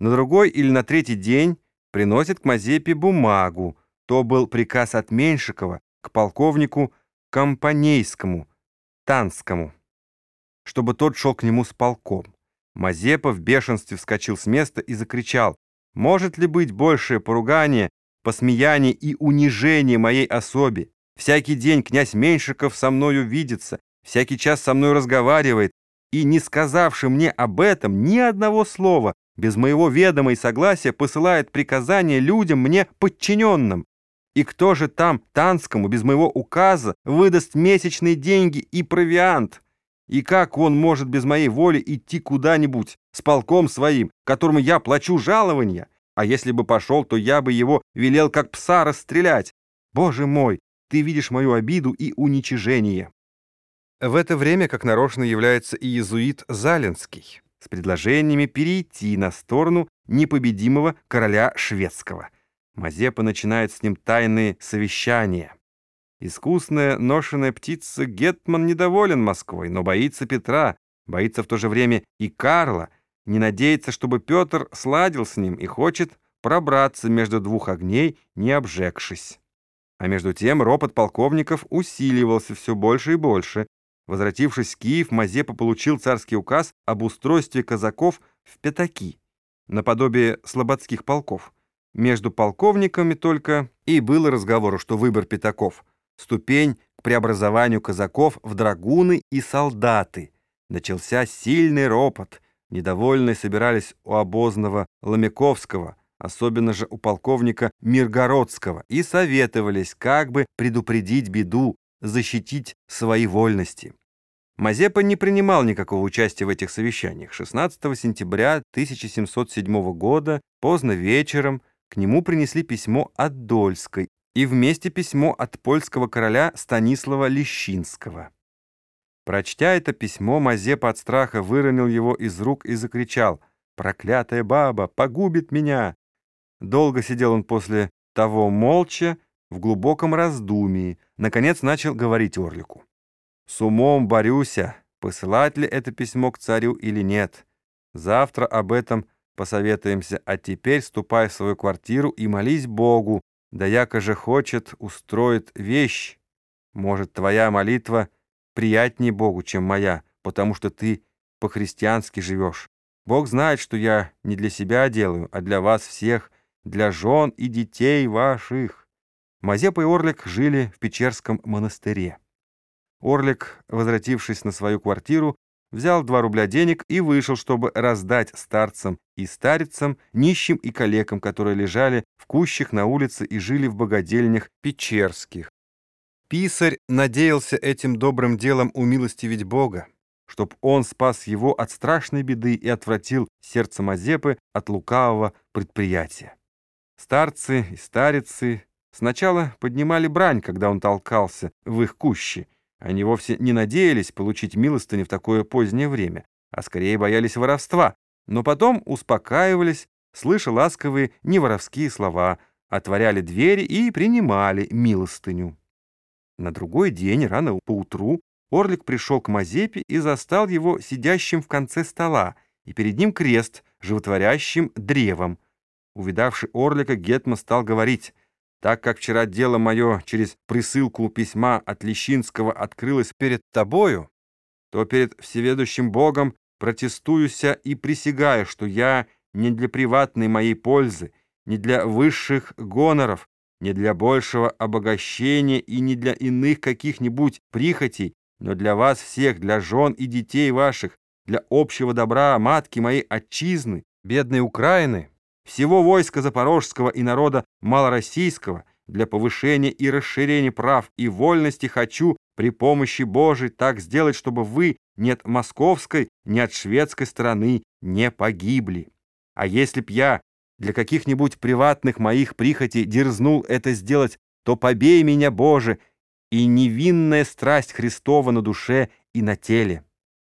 На другой или на третий день приносит к Мазепе бумагу. То был приказ от Меньшикова к полковнику Компанейскому, Танскому, чтобы тот шел к нему с полком. Мазепа в бешенстве вскочил с места и закричал, «Может ли быть большее поругание, посмеяние и унижение моей особе? Всякий день князь Меньшиков со мною видится, всякий час со мной разговаривает, и, не сказавши мне об этом ни одного слова, без моего ведома и согласия посылает приказания людям мне подчиненным. И кто же там, Танскому, без моего указа, выдаст месячные деньги и провиант? И как он может без моей воли идти куда-нибудь с полком своим, которому я плачу жалования? А если бы пошел, то я бы его велел как пса расстрелять. Боже мой, ты видишь мою обиду и уничижение. В это время, как нарочно, является и иезуит Заленский с предложениями перейти на сторону непобедимого короля шведского. Мазепа начинает с ним тайные совещания. Искусная ношеная птица Гетман недоволен Москвой, но боится Петра, боится в то же время и Карла, не надеется, чтобы Петр сладил с ним и хочет пробраться между двух огней, не обжегшись. А между тем ропот полковников усиливался все больше и больше. Возвратившись в Киев, Мазепа получил царский указ об устройстве казаков в пятаки, наподобие слободских полков. Между полковниками только и было разговору, что выбор пятаков — ступень к преобразованию казаков в драгуны и солдаты. Начался сильный ропот. Недовольные собирались у обозного Ломяковского, особенно же у полковника Миргородского, и советовались, как бы предупредить беду, защитить свои вольности. Мазепа не принимал никакого участия в этих совещаниях. 16 сентября 1707 года, поздно вечером, к нему принесли письмо от Дольской и вместе письмо от польского короля Станислава Лещинского. Прочтя это письмо, Мазепа от страха выронил его из рук и закричал «Проклятая баба погубит меня!» Долго сидел он после того молча, в глубоком раздумии, наконец начал говорить Орлику. «С умом борюся, посылать ли это письмо к царю или нет. Завтра об этом посоветуемся, а теперь ступай в свою квартиру и молись Богу, да яко же хочет, устроит вещь. Может, твоя молитва приятнее Богу, чем моя, потому что ты по-христиански живешь. Бог знает, что я не для себя делаю, а для вас всех, для жен и детей ваших». Мазепа и Орлик жили в Печерском монастыре. Орлик, возвратившись на свою квартиру, взял два рубля денег и вышел, чтобы раздать старцам и старицам, нищим и калекам, которые лежали в кущах на улице и жили в богадельнях печерских. Писарь надеялся этим добрым делом умилостивить Бога, чтоб он спас его от страшной беды и отвратил сердце Мазепы от лукавого предприятия. Старцы и старицы сначала поднимали брань, когда он толкался в их кущи. Они вовсе не надеялись получить милостыню в такое позднее время, а скорее боялись воровства, но потом успокаивались, слыша ласковые неворовские слова, отворяли двери и принимали милостыню. На другой день, рано поутру, Орлик пришел к Мазепе и застал его сидящим в конце стола, и перед ним крест, животворящим древом. Увидавший Орлика, Гетман стал говорить, «Так как вчера дело мое через присылку письма от Лещинского открылось перед тобою, то перед всеведущим Богом протестуюся и присягаю, что я не для приватной моей пользы, не для высших гоноров, не для большего обогащения и не для иных каких-нибудь прихотей, но для вас всех, для жен и детей ваших, для общего добра матки моей отчизны, бедной Украины, всего войска запорожского и народа малороссийского для повышения и расширения прав и вольности хочу при помощи Божией так сделать, чтобы вы ни от московской, ни от шведской стороны не погибли. А если б я для каких-нибудь приватных моих прихотей дерзнул это сделать, то побей меня, Боже, и невинная страсть Христова на душе и на теле.